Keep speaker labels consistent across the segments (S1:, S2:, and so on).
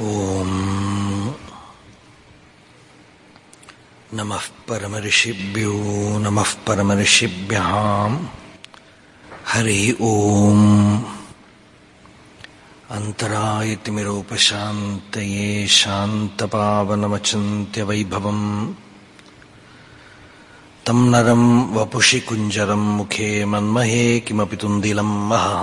S1: ॐ नमः परमऋषिभ्यो नमः परमऋषिभ्याम् हरि ॐ अन्तरायतिमिरोपशान्तये शान्तपावनमचिन्त्यवैभवम्। तं नरं वपुषि कुञ्जरं मुखे मन्महे किमपि तुन्दिलं महः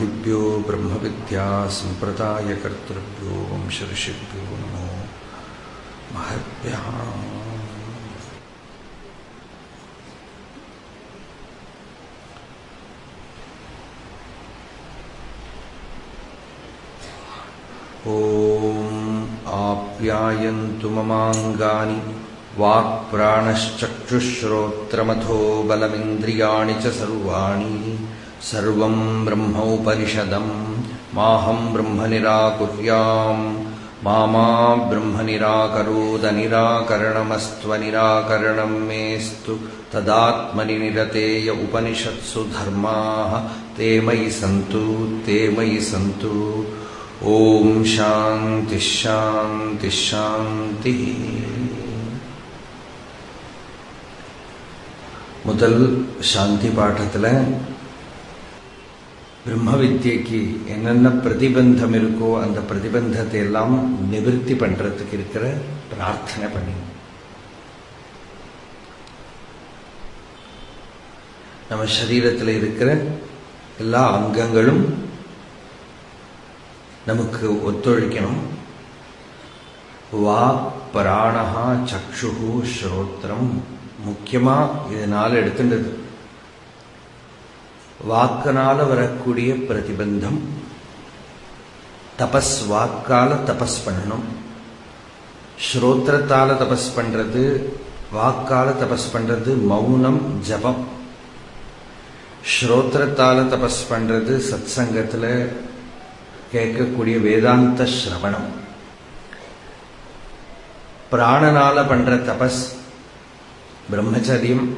S1: ब्रह्मादिभ्यो ब्रह्मविद्यासम्प्रदायकर्तृभ्यो वंशऋषिभ्यो नमो महद्भ्यः ॐ आप्यायन्तु ममाङ्गानि वाक्प्राणश्चक्षुश्रोत्रमथो बलमिन्द्रियाणि च सर्वाणि। सर्वं ब्रह्मोपनिषदम् माहं ब्रह्म निराकुर्याम् मा मा ब्रह्म निराकरोदनिराकरणमस्त्वनिराकरणं मेऽस्तु तदात्मनि निरतेय उपनिषत्सु धर्माः ते मयि सन्तु ते मयि सन्तु ॐ शान्तिः शान्तिः शान्तिः முதல் சாந்தி பாட்டத்தில் பிரம்ம வித்யக்கு என்னென்ன பிரதிபந்தம் இருக்கோ அந்த பிரதிபந்தத்தை எல்லாம் நிவர்த்தி பண்றதுக்கு இருக்கிற பிரார்த்தனை பண்ணி. நம்ம சரீரத்தில் இருக்கிற எல்லா அங்கங்களும் நமக்கு ஒத்துழைக்கணும். வா பிராணஹா சக்ஷு ஸ்ரோத்திரம் முக்கியமா இதனால எடுத்துட்டது. வாக்கனால வரக்கூடிய பிரதிபந்தம். தபஸ் வாக்கால தபஸ் பண்ணணும். ஸ்ரோத்திரத்தால தபஸ் பண்றது வாக்கால தபஸ் பண்றது மௌனம் ஜபம். ஸ்ரோத்திரத்தால தபஸ் பண்றது சத் சங்கத்துல கேட்கக்கூடிய வேதாந்த ஸ்ரவணம். பிராணனால பண்ற தபஸ் பிரம்மச்சரியம்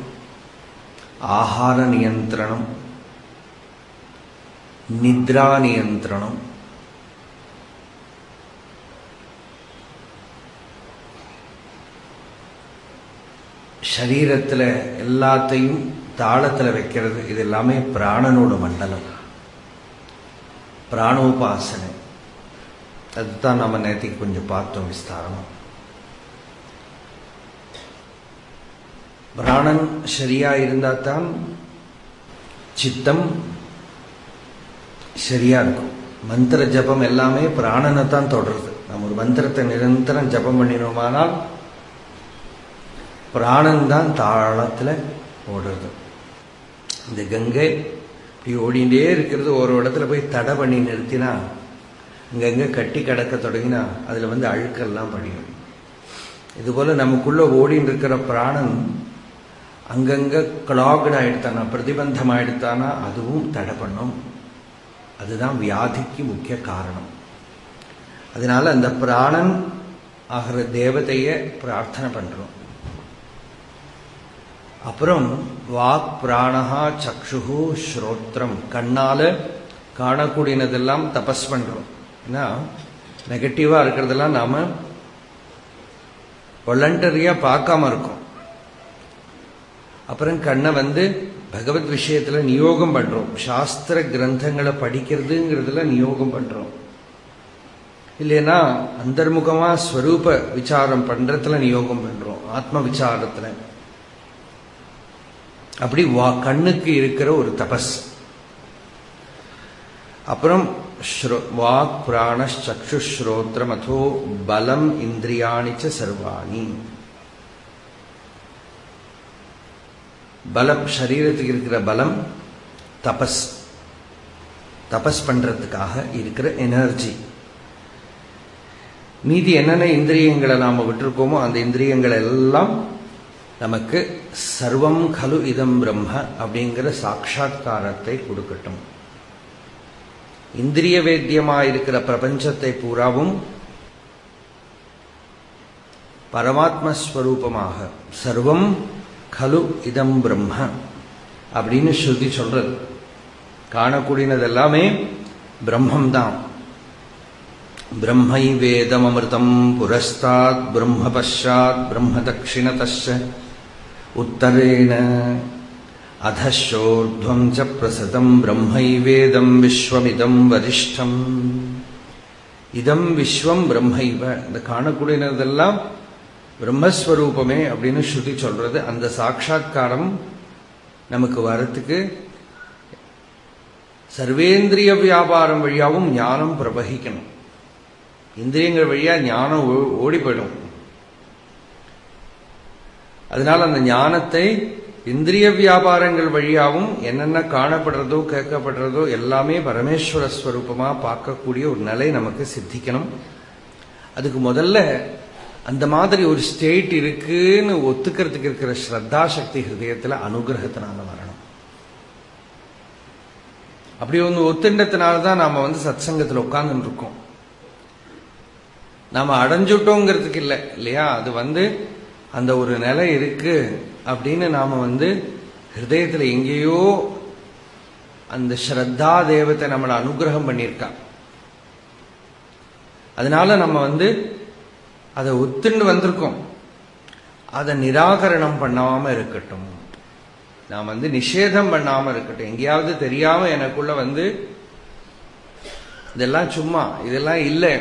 S1: ஆகார நியந்திரணம் நித்ரா நியந்திரணம் சரீரத்தில் எல்லாத்தையும் தாளத்தில் வைக்கிறது இது எல்லாமே பிராணனோட மண்டலம் பிராணோபாசனை அதுதான் நம்ம நேற்றுக்கு கொஞ்சம் பார்த்தோம் விஸ்தாரணம் பிராணன் சரியா இருந்தால் தான் சித்தம் சரியா இருக்கும் மந்திர ஜபம் எல்லாமே பிராணனை தான் தொடருது. நம்ம ஒரு மந்திரத்தை நிரந்தரம் ஜபம் பண்ணினோமானால் பிராணன் தான் தாளத்தில் ஓடுறது. இந்த கங்கை இப்படி ஓடிண்டே இருக்கிறது. ஒரு இடத்துல போய் தடை பண்ணி நிறுத்தினா இங்கங்க கட்டி கடக்க தொடங்கினா அதில் வந்து அழுக்கெல்லாம் படியும். இதுபோல் நமக்குள்ளே ஓடின்னு இருக்கிற பிராணன் அங்கங்கே கிளாக்டு ஆகிடுத்தானா பிரதிபந்தம் ஆகிடுத்தானா அதுவும் தடை பண்ணும். அதுதான் வியாதிக்கு முக்கிய காரணம். அதனால அந்த பிராணன் ஆகிற தேவதைய பிரார்த்தனை பண்றோம். அப்புறம் வாக் பிராணஹா சக்ஷு ஸ்ரோத்ரம். கண்ணால காணக்கூடியனதெல்லாம் தபஸ் பண்றோம். ஏன்னா நெகட்டிவா இருக்கிறதெல்லாம் நாம வாலண்டரியா பார்க்காம இருக்கோம். அப்புறம் கண்ணை வந்து பகவத் விஷயத்துல நியோகம் பண்றோம். சாஸ்திர கிரந்தங்களை படிக்கிறதுங்கிறதுல நியோகம் பண்றோம். இல்லைன்னா அந்தர்முகமா ஸ்வரூப விசாரம் பண்றதுல நியோகம் பண்றோம். ஆத்ம விசாரத்துல. அப்படி வா கண்ணுக்கு இருக்கிற ஒரு தபஸ். அப்புறம் வாக் பிராண சக்ஷுஸ்ரோத்திரம் அதோ பலம் இந்திரியாணிச்ச சர்வாணி. பலம் சரீரத்துக்கு இருக்கிற பலம் தபஸ். தபஸ் பண்றதுக்காக இருக்கிற எனர்ஜி மீதி என்னென்ன இந்திரியங்களை நாம விட்டுருக்கோமோ அந்த இந்திரியங்கள் எல்லாம் நமக்கு சர்வம் கலு இதம் பிரம்ம அப்படிங்கிற சாட்சா்காரத்தை கொடுக்கட்டும். இந்திரிய வேத்தியமாக இருக்கிற பிரபஞ்சத்தை பூராவும் பரமாத்மஸ்வரூபமாக சர்வம் கலு இதம் பிரம்ம அப்படின்னு ஸ்ருதி சொல்றது. காணக்கூடியது எல்லாமே பிரம்மம்தான். பிரம்மை வேதம் அமிர்தம் புரஸ்தாத் பிரம்ம பஷாத் பிரம்ம தட்சிணதஷ உத்தரேண அதோர்துவம் ச பிரசதம் பிரம்மை வேதம் விஸ்வமிதம் வரிஷ்டம். இதம் விஸ்வம் பிரம்மைவ. இந்த காணக்கூடியதெல்லாம் பிரம்மஸ்வரூபமே அப்படின்னு ஸ்ருதி சொல்றது. அந்த சாட்சா்காரம் நமக்கு வரத்துக்கு சர்வேந்திரிய வியாபாரம் வழியாகவும் ஞானம் பிரவகிக்கணும். இந்திரியங்கள் வழியா ஞானம் ஓடி போயிடும். அதனால அந்த ஞானத்தை இந்திரிய வியாபாரங்கள் வழியாகவும் என்னென்ன காணப்படுறதோ கேட்கப்படுறதோ எல்லாமே பரமேஸ்வர ஸ்வரூபமா பார்க்கக்கூடிய ஒரு நிலை நமக்கு சித்திக்கணும். அதுக்கு முதல்ல அந்த மாதிரி ஒரு ஸ்டேட் இருக்குன்னு ஒத்துக்கிறதுக்கு இருக்கிற ஸ்ரத்தா சக்தி ஹிருதயத்துல அனுகிரகத்தினால வரணும். அப்படி ஒன்று ஒத்துண்டத்தினால்தான் நாம வந்து சத் சங்கத்தில் உட்கார்ந்து இருக்கோம் நாம அடைஞ்சுட்டோங்கிறதுக்கு இல்லை இல்லையா? அது வந்து அந்த ஒரு நிலை இருக்கு அப்படின்னு நாம வந்து ஹிருதயத்தில் எங்கேயோ அந்த ஸ்ரத்தா தேவத்தை நம்மளை அனுகிரகம் பண்ணியிருக்கா. அதனால நம்ம வந்து அதை ஒத்துன்னு வந்திருக்கோம். அதை நிராகரணம் பண்ணாம இருக்கட்டும். நான் வந்து நிஷேதம் பண்ணாம இருக்கட்டும். எங்கேயாவது தெரியாம எனக்குள்ள வந்து இதெல்லாம் சும்மா இதெல்லாம் இல்லை.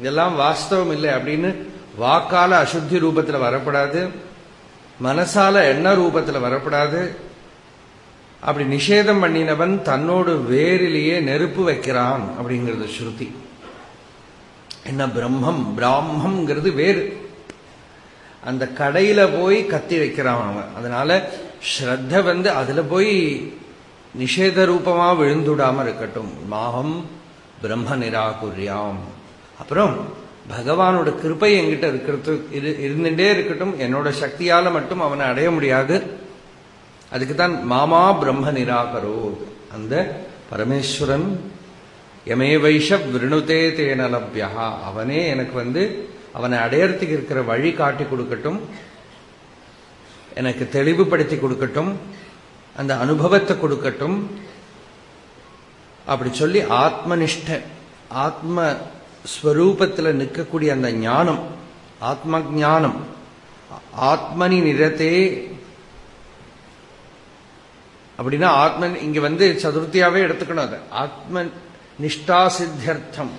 S1: இதெல்லாம் வாஸ்தவம் இல்லை அப்படின்னு வாக்கால அசுத்தி ரூபத்தில் வரப்படாது. மனசால எண்ண ரூபத்தில் வரப்படாது. அப்படி நிஷேதம் பண்ணினவன் தன்னோடு வேரிலேயே நெருப்பு வைக்கிறான் அப்படிங்கிறது ஸ்ருதி. என்ன பிரம்மம்? பிராமம்ங்கிறது வேறு. அந்த கடையில போய் கத்தி வைக்கிறான் அவன். அதனால ஸ்ரத்த வந்து அதுல போய் நிஷேத ரூபமா விழுந்துடாம இருக்கட்டும். மாகம் பிரம்ம நிராகுரியாம் அப்புறம் பகவானோட கிருப்பை என்கிட்ட இருக்கிறது இரு இருந்துட்டே இருக்கட்டும். என்னோட சக்தியால மட்டும் அவனை அடைய முடியாது. அதுக்கு தான் மாமா பிரம்ம நிராகரோ அந்த பரமேஸ்வரன் எமே வைஷ விருணுதே தேன லப்யா. அவனே எனக்கு வந்து அவனை அடையறதுக்கு இருக்கிற வழி காட்டி கொடுக்கட்டும். எனக்கு தெளிவுபடுத்தி கொடுக்கட்டும். அந்த அனுபவத்தை கொடுக்கட்டும். அப்படி சொல்லி ஆத்மனிஷ்ட ஆத்ம ஸ்வரூபத்தில் நிற்கக்கூடிய அந்த ஞானம் ஆத்ம ஞானம் ஆத்மனி நிறத்தே அப்படின்னா ஆத்மன் இங்க வந்து சதுர்த்தியாவே எடுத்துக்கணும் அதை. ஆத்ம நிஷ்டா சித்தியர்த்தம்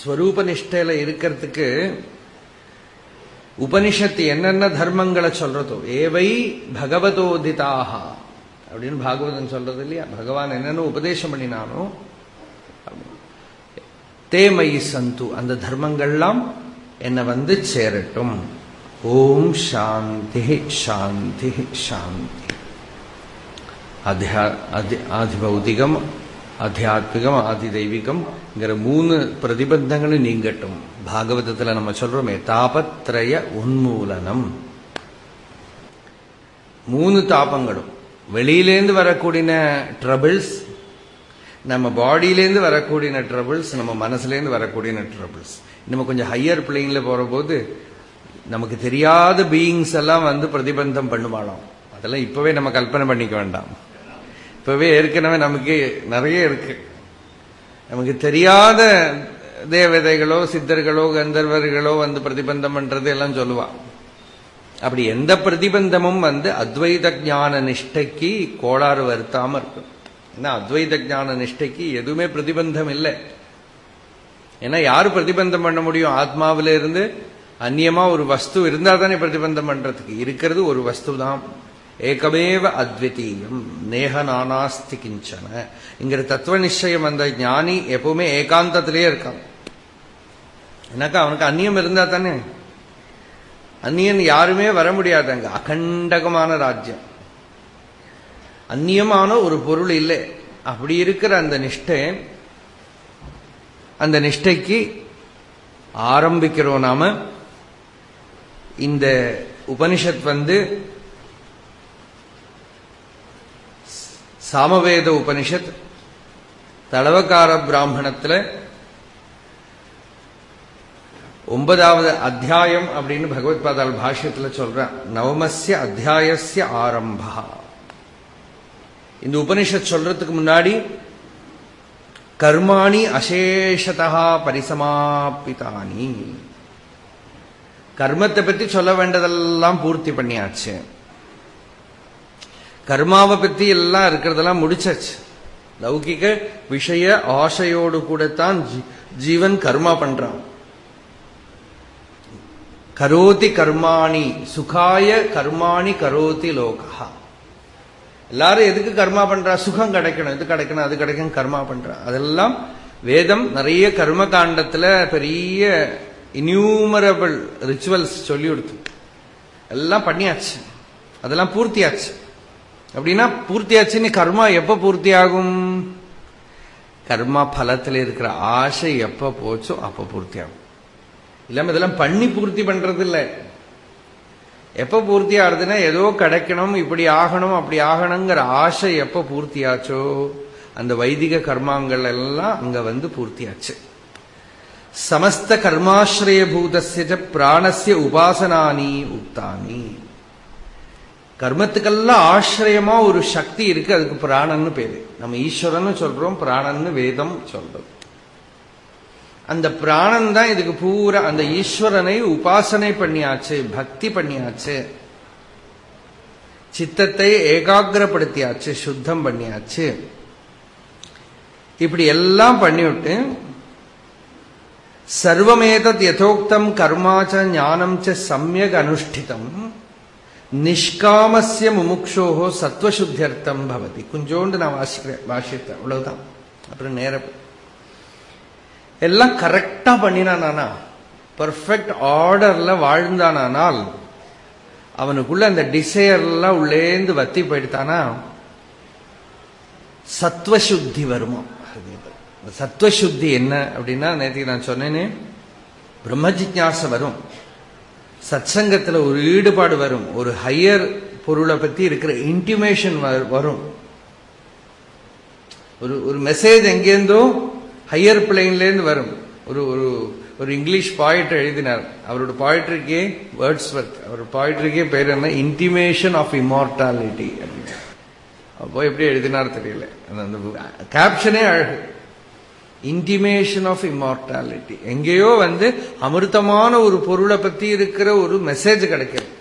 S1: ஸ்வரூப நிஷ்டையில இருக்கிறதுக்கு உபனிஷத்து என்னென்ன தர்மங்களை சொல்றதோ ஏவை பகவதோதிதாக அப்படின்னு பாகவதன் சொல்றது இல்லையா? பகவான் என்னென்ன உபதேசம் பண்ணினானோ தேமயி சந்து அந்த தர்மங்கள்லாம் என்னை வந்து சேரட்டும். ஓம் சாந்தி சாந்தி சாந்தி. அத்தியா ஆதிபௌதிகம் ஆத்தியாத்மிகம் ஆதி தெய்வீகம்ங்கிற மூணு பிரதிபந்தங்களும் நீங்கட்டும் பாகவதத்தில் நம்ம சொல்றோமே தாபத்ரய உன்மூலனம் மூணு தாபங்களும் வெளியிலேருந்து வரக்கூடிய ட்ரபிள்ஸ் நம்ம பாடியிலேருந்து வரக்கூடிய ட்ரபிள்ஸ் நம்ம மனசுலேருந்து வரக்கூடிய ட்ரபிள்ஸ் நம்ம கொஞ்சம் ஹையர் பிளேயிங்கில் போற போது நமக்கு தெரியாத பீயிங்ஸ் எல்லாம் வந்து பிரதிபந்தம் பண்ணுவாளாம் அதெல்லாம் இப்பவே நம்ம கல்பனை பண்ணிக்க வேண்டாம் இப்பவே ஏற்கனவே நமக்கு நிறைய இருக்கு. நமக்கு தெரியாத தேவதைகளோ சித்தர்களோ கந்தர்வர்களோ வந்து பிரதிபந்தம் பண்றது எல்லாம் சொல்லுவான் அப்படி எந்த பிரதிபந்தமும் வந்து அத்வைத ஞான நிஷ்டைக்கு கோளாறு வருத்தாம இருக்கும். ஏன்னா அத்வைத ஞான நிஷ்டைக்கு எதுவுமே பிரதிபந்தம் இல்லை. ஏன்னா யாரு பிரதிபந்தம் பண்ண முடியும்? ஆத்மாவில இருந்து அந்நியமா ஒரு வஸ்து இருந்தா தானே பிரதிபந்தம் பண்றதுக்கு. இருக்கிறது ஒரு வஸ்து தான் ஏகமேவ அத்விதீயம். நேக நானாஸ்தி கிஞ்சன. இங்கிற தத்துவ நிச்சயம் அந்த ஞானி எப்பவுமே ஏகாந்தத்திலேயே இருக்கான். எனக்கா அவனுக்கு அந்நியம் இருந்தா தானே? அந்நியன் யாருமே வர முடியாது அங்க அகண்டகமான ராஜ்யம். அந்நியமான ஒரு பொருள் இல்லை. அப்படி இருக்கிற அந்த நிஷ்டை அந்த நிஷ்டைக்கு ஆரம்பிக்கிறோம் நாம. இந்த உபனிஷத் வந்து சாமவேத உபனிஷத் தளவக்கார பிராமணத்துல ஒன்பதாவது அத்தியாயம் அப்படின்னு பகவத் பாதால் பாஷ்யத்தில் சொல்ற நவமசிய அத்தியாயசிய ஆரம்பா. இந்த உபனிஷத் சொல்றதுக்கு முன்னாடி கர்மாணி அசேஷதா பரிசமாபிதானி கர்மத்தை பத்தி சொல்ல வேண்டதெல்லாம் பூர்த்தி பண்ணியாச்சு. கர்மாவை பத்தி எல்லாம் இருக்கிறதெல்லாம் முடிச்சாச்சு. லௌகிக விஷய ஆசையோடு கூடத்தான் ஜீவன் கர்மா பண்றான். கரோதி கர்மாணி சுகாய கர்மாணி கரோதி லோகா எல்லாரும் எதுக்கு கர்மா பண்றா? சுகம் கிடைக்கணும். எது கிடைக்கணும்? அது கிடைக்கும் கர்மா பண்றா. அதெல்லாம் வேதம் நிறைய கர்ம காண்டத்துல பெரிய இன்யூமரபிள் ரிச்சுவல்ஸ் சொல்லி கொடுத்து. எல்லாம் பண்ணியாச்சு. அதெல்லாம் பூர்த்தியாச்சு. அப்படின்னா பூர்த்தியாச்சுன்னு கர்மா எப்ப பூர்த்தி ஆகும் கர்மா பலத்தில் இருக்கிற ஆசை எப்ப போச்சோ அப்ப பூர்த்தி ஆகும் இல்லாம இதெல்லாம் பண்ணி பூர்த்தி பண்றது இல்லை எப்ப பூர்த்தி ஆகுதுன்னா ஏதோ கிடைக்கணும் இப்படி ஆகணும் அப்படி ஆகணுங்கிற ஆசை எப்ப பூர்த்தியாச்சோ அந்த வைதிக கர்மாங்கள் எல்லாம் அங்க வந்து பூர்த்தியாச்சு. சமஸ்த கர்மாசிரயபூதஸ்ய பிராணசிய உபாசனானி உக்தானி கர்மத்துக்கெல்லாம் ஆசிரியமா ஒரு சக்தி இருக்கு அதுக்கு பிராணன்னு பேரு. நம்ம ஈஸ்வரன்னு சொல்றோம் பிராணன்னு வேதம் சொல்றோம். அந்த பிராணன் தான் இதுக்கு பூரா அந்த ஈஸ்வரனை உபாசனை பண்ணியாச்சு பக்தி பண்ணியாச்சு. சித்தத்தை ஏகாகிரப்படுத்தியாச்சு சுத்தம் பண்ணியாச்சு. இப்படி எல்லாம் பண்ணிவிட்டு சர்வமேதத் யதோக்தம் கர்மாச்ச ஞானம் ச சமயக் அனுஷ்டிதம் நிஷ்காமசிய முமுக்ஷோகோ சத்வசுத்தியர்த்தம் பவதி கொஞ்சோண்டு நான் வாசிக்கிறேன் வாசித்தேன் அவ்வளவுதான் அப்புறம் நேரம் எல்லாம் கரெக்டா பண்ணினானா பர்ஃபெக்ட் ஆர்டர்ல வாழ்ந்தானால் அவனுக்குள்ள அந்த டிசையர்லாம் உள்ளேந்து வத்தி போயிடுத்தானா சத்வசுத்தி வருமா சத்வசுத்தி என்ன அப்படின்னா நேற்றுக்கு நான் சொன்னேனே பிரம்ம வரும் சத்சங்கத்தில் ஒரு ஈடுபாடு வரும். ஒரு ஹையர் பொருளை பத்தி இருக்கிற இன்டிமேஷன் வரும். ஒரு ஒரு மெசேஜ் எங்கேருந்தோ ஹையர் பிளேன்லேருந்து வரும். ஒரு ஒரு ஒரு இங்கிலீஷ் பாயிட் எழுதினார். அவரோட பாயிட்ரிக்கே வேர்ட்ஸ் ஒர்க் அவர் பாயிட்ரிக்கே பேர் என்ன? இன்டிமேஷன் ஆஃப் இமார்டாலிட்டி அப்படின்னு அப்போ எப்படி எழுதினார் தெரியல. அந்த கேப்ஷனே அழகு. இன்டிமேஷன் ஆஃப் இம்மார்டாலிட்டி எங்கேயோ வந்து அமிர்தமான ஒரு பொருளை பத்தி இருக்கிற ஒரு மெசேஜ் கிடைக்கிறது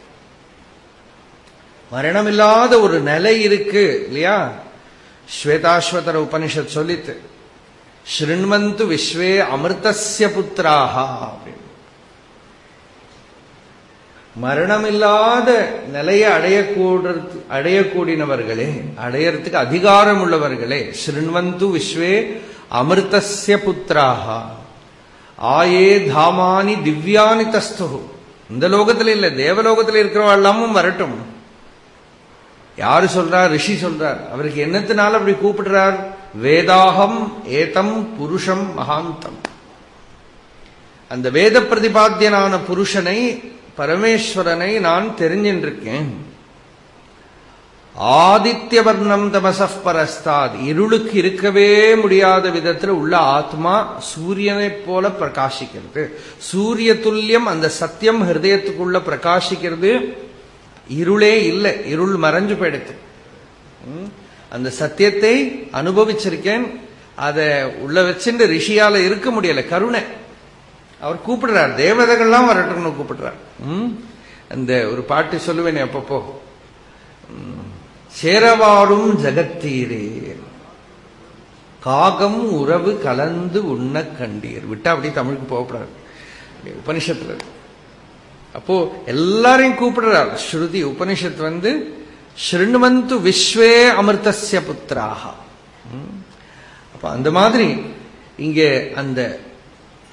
S1: மரணமில்லாத ஒரு நிலை இருக்கு இல்லையா? ஸ்வேதாஸ்வதர உபனிஷத் சொல்லித்து ஸ்ருண்வந்து விஸ்வே அமிர்தசிய புத்திராக அப்படின்னு. மரணமில்லாத நிலையை அடையக்கூட அடையக்கூடியவர்களே அடையறதுக்கு அதிகாரம் உள்ளவர்களே ஸ்ருண்வந்து விஸ்வே அமிர்தசிய புத்திராக ஆயே தாமானி திவ்யானி தஸ்து இந்த லோகத்தில் இல்லை தேவலோகத்தில் தேவலோகத்துல இருக்கிறவாழ்லாமும் வரட்டும். யாரு சொல்றார் ரிஷி சொல்றார் அவருக்கு என்னத்தினால அப்படி கூப்பிடுறார்? வேதாகம் ஏதம் புருஷம் மகாந்தம். அந்த வேத பிரதிபாத்தியனான புருஷனை பரமேஸ்வரனை நான் தெரிஞ்சின்றிருக்கேன். ஆதித்யவர்ணம் தமசப் பரஸ்தாத். இருளுக்கு இருக்கவே முடியாத விதத்தில் உள்ள ஆத்மா சூரியனைப் போல பிரகாசிக்கிறது. சூரிய துல்லியம் அந்த சத்தியம் ஹிருதயத்துக்குள்ள பிரகாசிக்கிறது. இருளே இல்லை. இருள் மறைஞ்சு போயிடுது. அந்த சத்தியத்தை அனுபவிச்சிருக்கேன். அதை உள்ள வச்சுட்டு ரிஷியால இருக்க முடியல. கருணை. அவர் கூப்பிடுறார். தேவதைகள்லாம் வரட்டும்னு கூப்பிடுறார். அந்த ஒரு பாட்டு சொல்லுவேன் அப்பப்போ. சேரவாடும் ஜகத்தீரே. காகம் உறவு கலந்து உண்ண கண்டீர். விட்டா அப்படி தமிழுக்கு போகப்படாது. உபனிஷத்துல அப்போ எல்லாரையும் கூப்பிடுறார். ஸ்ருதி உபனிஷத் வந்து ஸ்ருண்வந்து விஸ்வே அமிர்தசிய புத்திராக அப்ப அந்த மாதிரி இங்க அந்த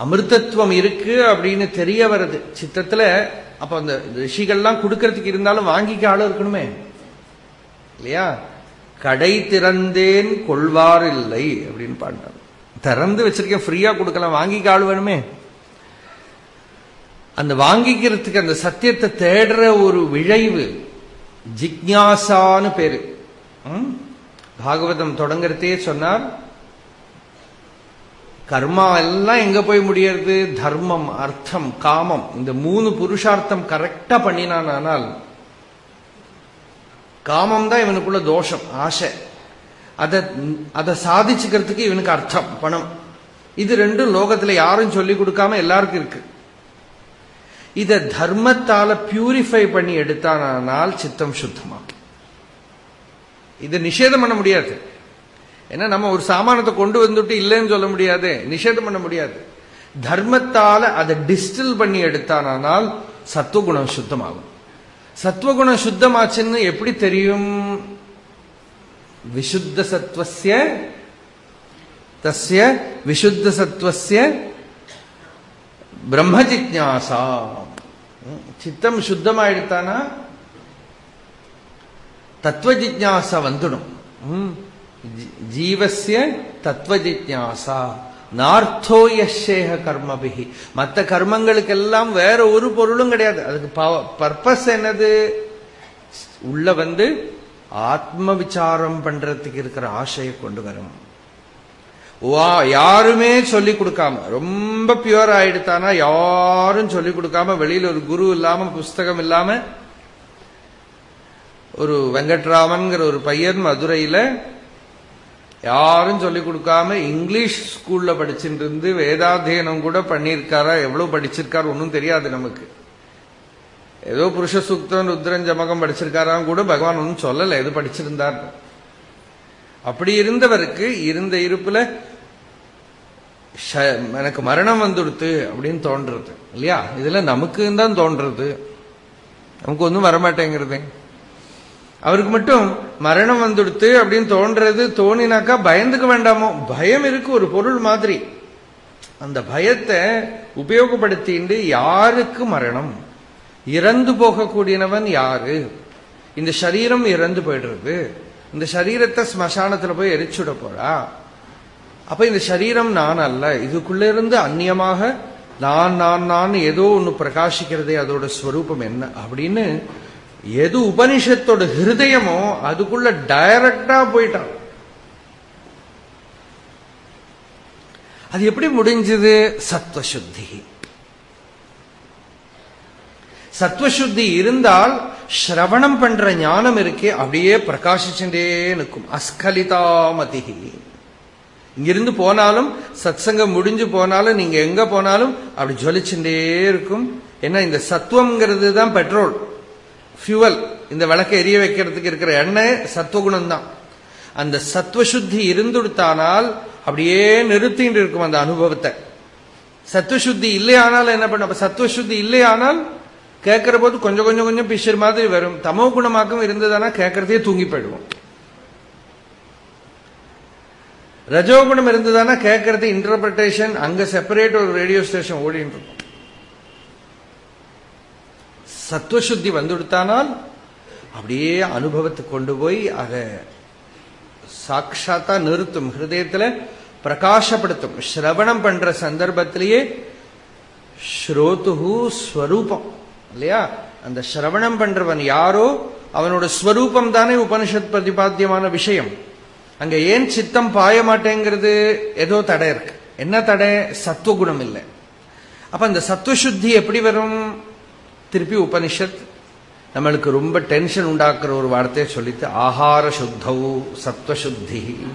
S1: அமிர்தத்துவம் இருக்கு அப்படின்னு தெரிய வருது சித்தத்துல அப்ப அந்த ரிஷிகள்லாம் கொடுக்கறதுக்கு இருந்தாலும் வாங்கிக்க ஆளும் இருக்கணுமே. இல்லையா? கடை திறந்தேன் கொள்வார் இல்லை அப்படின்னு பாண்டார் திறந்து வச்சிருக்கேன் ஃப்ரீயா கொடுக்கலாம் வாங்கி ஆள் வேணுமே. அந்த வாங்கிக்கிறதுக்கு அந்த சத்தியத்தை தேடுற ஒரு விழைவு ஜிக்யாசான்னு பேரு. பாகவதம் தொடங்குறதே சொன்னார் கர்மா எல்லாம் எங்க போய் முடியறது? தர்மம் அர்த்தம் காமம். இந்த மூணு புருஷார்த்தம் கரெக்டா பண்ணினானால் காமம் தான் இவனுக்குள்ள தோஷம் ஆசை. அதை அதை சாதிச்சுக்கிறதுக்கு இவனுக்கு அர்த்தம் பணம். இது ரெண்டும் லோகத்துல யாரும் சொல்லி கொடுக்காம எல்லாருக்கும் இருக்கு. இத தர்மத்தால பியூரிஃபை பண்ணி எடுத்தானால் சித்தம் சுத்தமாகும். இதை நிஷேதம் பண்ண முடியாது. ஏன்னா நம்ம ஒரு சாமானத்தை கொண்டு வந்துட்டு இல்லைன்னு சொல்ல முடியாது. நிஷேதம் பண்ண முடியாது. தர்மத்தால அதை டிஸ்டில் பண்ணி எடுத்தானால் சத்துவகுணம் சுத்தமாகும். சத்துவகுணம் சுத்தமாச்சுன்னு எப்படி தெரியும் விசுத்த சத்வசிய தஸ்ய விசுத்த சத்வசிய பிரம்ம ஜிக்ஞாசா சித்தம் சுத்தமாயிடுத்தானா தத்துவ ஜிக்ஞாசா வந்துடும் ம். ஜீ- ஜீவசிய தத்துவ ஜிக்ஞாசா நார்த்தோயசேக கர்மபிகி மற்ற கர்மங்களுக்கெல்லாம் வேற ஒரு பொருளும் கிடையாது. அதுக்கு பர்பஸ் என்னது? உள்ள வந்து ஆத்ம விசாரம் பண்றதுக்கு இருக்கிற ஆசையை கொண்டு வரும். வா யாருமே சொல்லி கொடுக்காம ரொம்ப பியூர் ஆயிடுத்தானா யாரும் சொல்லி கொடுக்காம வெளியில ஒரு குரு இல்லாம புஸ்தகம் இல்லாம ஒரு வெங்கட்ராமன்கிற ஒரு பையன் மதுரையில யாரும் சொல்லிக் கொடுக்காம இங்கிலீஷ் ஸ்கூல்ல படிச்சுட்டு இருந்து வேதாத்தியனம் கூட பண்ணியிருக்காரா? எவ்வளவு படிச்சிருக்காரு? ஒன்றும் தெரியாது நமக்கு. ஏதோ புருஷ சுக்தம் ருத்ரன் ஜமகம் படிச்சிருக்காராம் கூட பகவான் ஒன்றும் சொல்லல. எது படிச்சிருந்தார்? அப்படி இருந்தவருக்கு இருந்த இருப்புல ஷ- எனக்கு மரணம் வந்துடுத்து அப்படின்னு தோன்றது. இல்லையா? இதுல நமக்கு தான் தோன்றது. நமக்கு ஒன்றும் வரமாட்டேங்கிறது. அவருக்கு மட்டும் மரணம் வந்துடுத்து அப்படின்னு தோன்றது தோணினாக்கா பயந்துக்க வேண்டாமோ? பயம் இருக்கு ஒரு பொருள் மாதிரி. அந்த பயத்தை உபயோகப்படுத்திண்டு யாருக்கு மரணம்? இறந்து போகக்கூடியனவன் யாரு? இந்த சரீரம் இறந்து போயிடுறது. இந்த சரீரத்தை ஸ்மசானத்துல போய் எரிச்சுட போறா? அப்ப இந்த சரீரம் நான் அல்ல. இதுக்குள்ள இருந்து அந்நியமாக நான் நான் நான் ஏதோ ஒன்று பிரகாசிக்கிறதே அதோட ஸ்வரூபம் என்ன? அப்படின்னு எது உபனிஷத்தோட ஹிருதயமோ அதுக்குள்ள டைரக்டா போயிட்டான். அது எப்படி முடிஞ்சது? சத்வசுத்தி. சத்வசுத்தி இருந்தால் ஸ்ரவணம் பண்ற ஞானம் இருக்கே அப்படியே பிரகாசிச்சுட்டே நிற்கும். அஸ்கலிதாமதி. இங்கிருந்து போனாலும் சத்சங்கம் முடிஞ்சு போனாலும் நீங்க எங்க போனாலும் அப்படி ஜொலிச்சுட்டே இருக்கும். ஏன்னா இந்த சத்துவம்ங்கிறது தான் பெட்ரோல். ஃபியூவல் இந்த விளக்கை எரிய வைக்கிறதுக்கு இருக்கிற எண்ணெய் சத்துவகுணம் தான் அந்த சத்துவசுத்தி இருந்துடுத்தானால் அப்படியே நிறுத்திட்டு இருக்கும் அந்த அனுபவத்தை. சத்துவசுத்தி இல்லையானால் என்ன பண்ண அப்ப சத்துவசுத்தி இல்லையானால் கேட்கிற போது கொஞ்சம் கொஞ்சம் கொஞ்சம் பிஷர் மாதிரி வரும். தமோ குணமாக்கம் இருந்ததுன்னா கேட்கறதே தூங்கி போயிடுவோம். ரஜோகுணம் இருந்ததுன்னா கேட்கறது இன்டர்பிரேஷன் அங்க செப்பரேட் ஒரு ரேடியோ ஸ்டேஷன் ஓடிட்டு இருக்கும். சத்துவசுத்தி வந்துடுத்தானால் அப்படியே அனுபவத்தை கொண்டு போய் அதை சாட்சாத்தா நிறுத்தும். ஹிருதயத்துல பிரகாசப்படுத்தும். ஸ்ரவணம் பண்ற சந்தர்ப்பத்திலேயே ஸ்ரோதுஹு ஸ்வரூபம். இல்லையா? அந்த ஸ்ரவணம் பண்றவன் யாரோ அவனோட ஸ்வரூபம் தானே உபனிஷத் பிரதிபாத்தியமான விஷயம். அங்க ஏன் சித்தம் பாய மாட்டேங்கிறது? ஏதோ தடை இருக்கு. என்ன தடை? சத்துவகுணம் இல்லை. அப்ப அந்த சத்துவசுத்தி எப்படி வரும்? திருப்பி உபனிஷத். நம்மளுக்கு ரொம்ப டென்ஷன் உண்டாக்குற ஒரு வார்த்தையை சொல்லித்து ஆகார சுத்தௌ சத்வசுத்தி.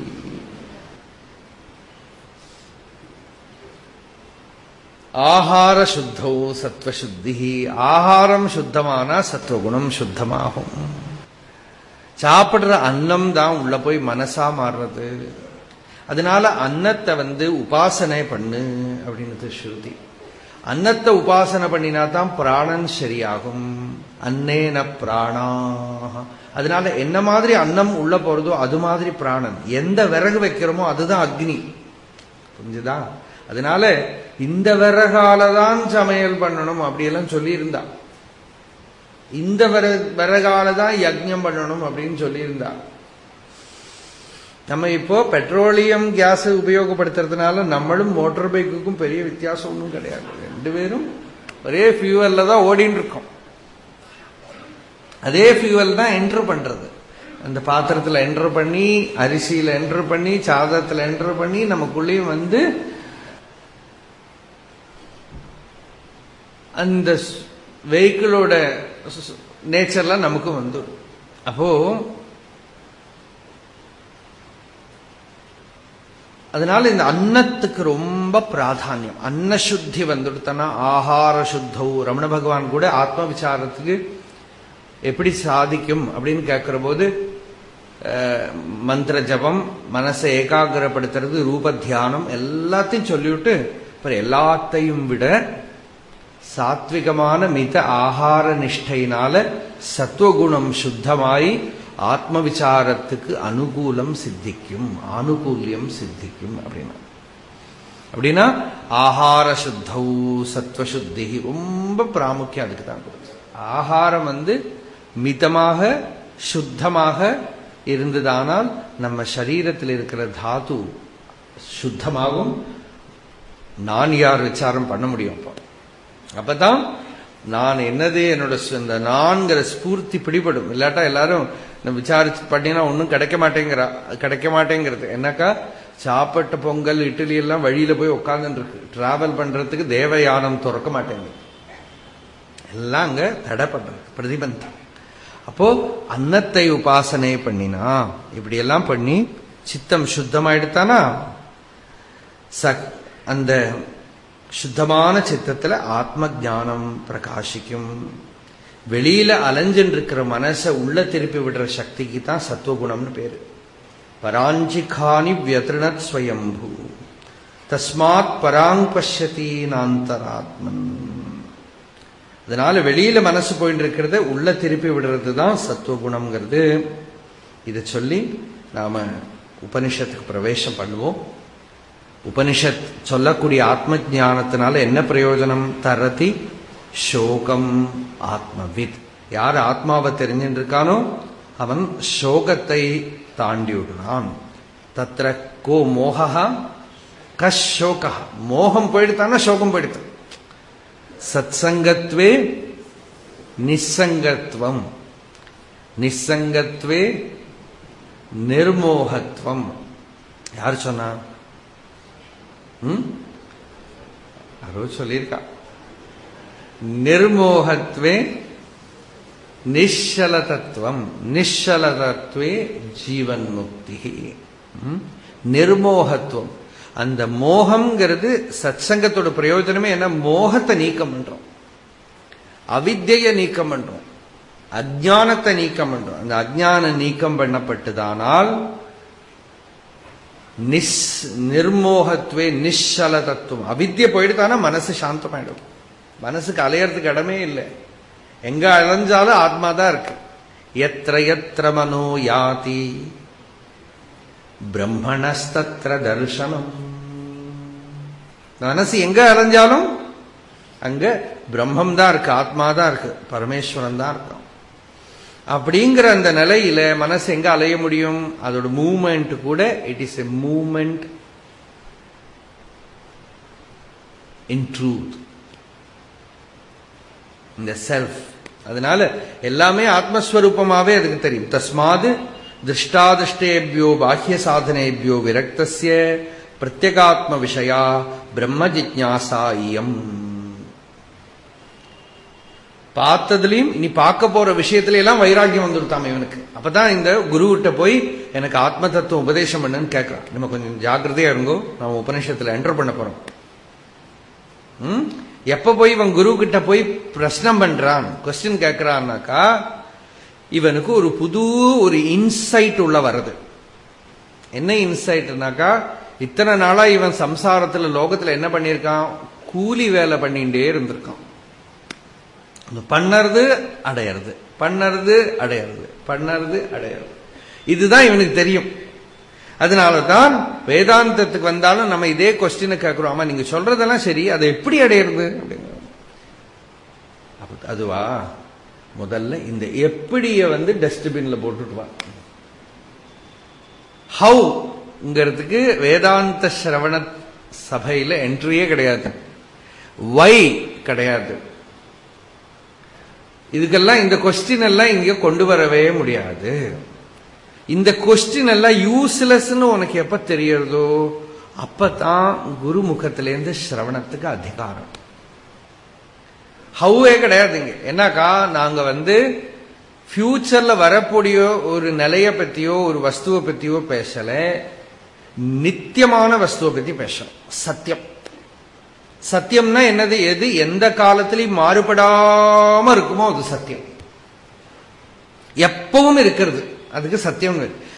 S1: ஆகார சுத்தௌ சத்வசுத்தி. ஆகாரம் சுத்தமானா சத்வகுணம் சுத்தமாகும். சாப்பிடுற அன்னம் தான் உள்ள போய் மனசா மாறுறது. அதனால அன்னத்தை வந்து உபாசனை பண்ணு அப்படின்னு ஸ்ருதி. அன்னத்தை உபாசனை பண்ணினா தான் பிராணன் சரியாகும். அன்னேன பிராணா. அதனால என்ன மாதிரி அன்னம் உள்ள போறதோ அது மாதிரி பிராணன். எந்த விறகு வைக்கிறோமோ அதுதான் அக்னி. புரிஞ்சுதா? அதனால இந்த விறகால தான் சமையல் பண்ணணும் அப்படியெல்லாம் சொல்லி இருந்தா இந்த விற விறகால தான் பண்ணணும் அப்படின்னு சொல்லியிருந்தா. நம்ம இப்போ பெட்ரோலியம் கேஸ் உபயோகப்படுத்துறதுனால நம்மளும் மோட்டார் பைக்குக்கும் பெரிய வித்தியாசம் ஒன்றும் கிடையாது. ரெண்டு பேரும் ஒரே ஃபியூவல்ல தான் ஓடின்னு இருக்கோம் அதே ஃபியூவல் தான் என்டர் பண்றது. அந்த பாத்திரத்தில் என்டர் பண்ணி அரிசியில் என்டர் பண்ணி சாதத்தில் என்டர் பண்ணி நமக்குள்ளேயும் வந்து அந்த வெஹிக்கிளோட நேச்சர்லாம் நமக்கு வந்துடும். அப்போது அதனால இந்த அன்னத்துக்கு ரொம்ப பிராதானியம். அன்னசுத்தி வந்துடுத்தனா ஆகார சுத்தவு ரமண பகவான் கூட ஆத்ம விசாரத்துக்கு எப்படி சாதிக்கும் அப்படின்னு கேட்கிற போது மந்திர ஜபம் மனசை ஏகாகிரப்படுத்துறது ரூப தியானம் எல்லாத்தையும் சொல்லிவிட்டு அப்புறம் எல்லாத்தையும் விட சாத்விகமான மித ஆகார நிஷ்டையினால சத்துவகுணம் சுத்தமாயி ஆத்ம விசாரத்துக்கு அனுகூலம் சித்திக்கும் ஆனுகூல்யம் சித்திக்கும் அப்படின்னா. அப்படின்னா ஆகார சுத்தௌ சத்வசுத்தி ரொம்ப பிராமுக்கியம் அதுக்கு தான் கொடுத்து. ஆகாரம் வந்து மிதமாக சுத்தமாக இருந்ததானால் நம்ம சரீரத்தில் இருக்கிற தாது சுத்தமாகவும் நான் யார் விசாரம் பண்ண முடியும் அப்போ? அப்பதான் நான் என்னது என்னோட இந்த நான்கிற ஸ்பூர்த்தி பிடிபடும். இல்லாட்டா எல்லாரும் விசாரிச்சு பண்ணினா ஒன்றும் கிடைக்க மாட்டேங்கிறா. கிடைக்க மாட்டேங்கிறது. என்னக்கா? சாப்பிட்ட பொங்கல் இட்லி எல்லாம் வழியில போய் உட்காந்துருக்கு டிராவல் பண்றதுக்கு தேவயானம் திறக்க மாட்டேங்குது. எல்லாம் அங்க தடை பண்றது பிரதிபந்தம். அப்போ அன்னத்தை உபாசனை பண்ணினா இப்படி எல்லாம் பண்ணி சித்தம் சுத்தமாயிடுத்தானா? அந்த சுத்தமான சித்தத்துல ஆத்ம ஜானம் பிரகாசிக்கும். வெளியில அலைஞ்சுன்னு இருக்கிற மனசை உள்ள திருப்பி விடுற சக்திக்கு தான் சத்துவகுணம்னு பேரு. பராஞ்சிகானி வியத்ருணத் ஸ்வயம்பு. தஸ்மாத் பராங் பஷ்யதி அதனால வெளியில மனசு போயிட்டு இருக்கிறத உள்ள திருப்பி விடுறது தான் சத்துவகுணம்ங்கிறது. இதை சொல்லி நாம உபனிஷத்துக்கு பிரவேசம் பண்ணுவோம். உபனிஷத் சொல்லக்கூடிய ஆத்ம ஜானத்தினால என்ன பிரயோஜனம்? தரதி சோகம் ஆத்மவித். யார் ஆத்மாவை தெரிஞ்சுட்டு இருக்கானோ அவன் சோகத்தை தாண்டி விடுறான் தத்திர கோ மோகா கஷோக மோகம் போயிடுத்தானா சோகம் போயிடுத்து சத்சங்கத்வே நிசங்கத்துவம் நிசங்கத்வே நிர்மோகத்துவம் யார் சொன்னா? யாரோ சொல்லியிருக்கா. நிர்மோகத்வே நிஷலதத்துவம் நிஷலதத்துவே ஜீவன் முக்தி நிர்மோகத்துவம் அந்த மோகம்ங்கிறது சத்சங்கத்தோட பிரயோஜனமே என்ன? மோகத்தை நீக்கம் பண்றோம். அவித்திய நீக்கம் பண்றோம். அஜானத்தை நீக்கம் பண்றோம். அந்த அஜான நீக்கம் பண்ணப்பட்டதானால் நிஸ் நிர்மோகத்துவே நிஷல தத்துவம் அவித்திய போயிடுதானா மனசு சாந்தமாயிடும். மனசுக்கு அலையறதுக்கு இடமே இல்லை. எங்க அலைஞ்சாலும் ஆத்மா தான் இருக்கு. எத்திர எத்திர மனோ யாதி. பிரம்மணஸ்தத்திர தர்சனம் மனசு எங்க அலைஞ்சாலும் அங்க பிரம்மம் தான் இருக்கு ஆத்மா தான் இருக்கு பரமேஸ்வரன் தான் இருக்கும் அப்படிங்கிற அந்த நிலையில மனசு எங்க அலைய முடியும்? அதோட மூமெண்ட் கூட it is a moment in truth இந்த செல்ஃப் அதனால எல்லாமே ஆத்மஸ்வரூபமாவே அதுக்கு தெரியும். தஸ்மாது திருஷ்டாதிருஷ்டேபியோ பாஹ்ய சாதனேபியோ விரக்தசிய பிரத்யேகாத்ம விஷயா பிரம்ம ஜிக்யாசா இயம். பார்த்ததுலயும் இனி பார்க்க போற விஷயத்துல எல்லாம் வைராக்கியம் வந்துருத்தாம இவனுக்கு. அப்பதான் இந்த குருவிட்ட போய் எனக்கு ஆத்ம தத்துவம் உபதேசம் பண்ணுன்னு கேட்கிறான் நம்ம கொஞ்சம் ஜாக்கிரதையா இருங்கோ. நம்ம உபநிஷத்துல என்டர் பண்ண போறோம். ம்? எப்ப போய் இவன் குரு கிட்ட போய் பிரश्னம் பண்றான்? கொஸ்டின் கேட்கிறான்னாக்கா இவனுக்கு ஒரு புது ஒரு இன்சைட் உள்ள வருது என்ன இன்சைட்னாக்கா இத்தனை நாளா இவன் சம்சாரத்துல லோகத்துல என்ன பண்ணிருக்கான்? கூலி வேலை பண்ணிட்டே இருந்திருக்கான். பண்ணறது அடையிறது. பண்ணறது அடையிறது. பண்ணறது அடையிறது. இதுதான் இவனுக்கு தெரியும். அதனாலதான் வேதாந்தத்துக்கு வந்தாலும் நம்ம இதே கொஸ்டினை கேட்கிறோம் ஆமா நீங்க சொல்றதெல்லாம் சரி. அதை எப்படி அடையிறது? அதுவா? முதல்ல இந்த எப்படிய வந்து டஸ்ட்பின்ல போட்டுட்டு வா ஹவுங்கிறதுக்கு வேதாந்த சிரவண சபையில என்ட்ரியே கிடையாது. வை கிடையாது. இதுக்கெல்லாம் இந்த கொஸ்டின் எல்லாம் இங்க கொண்டு வரவே முடியாது. இந்த கொஸ்டின் எல்லாம் யூஸ்லெஸ்ன்னு உனக்கு எப்ப தெரியறதோ அப்பதான் குருமுகத்திலேருந்து சிரவணத்துக்கு அதிகாரம். ஹவ்வே கிடையாதுங்க. என்னக்கா நாங்க வந்து ஃபியூச்சர்ல வரக்கூடிய ஒரு நிலைய பத்தியோ ஒரு வஸ்துவை பத்தியோ பேசல. நித்தியமான வஸ்துவை பத்தி பேசணும். சத்தியம். சத்தியம்னா என்னது? எது எந்த காலத்திலையும் மாறுபடாம இருக்குமோ அது சத்தியம். எப்பவும் இருக்கிறது. அதுக்கு சத்தியம்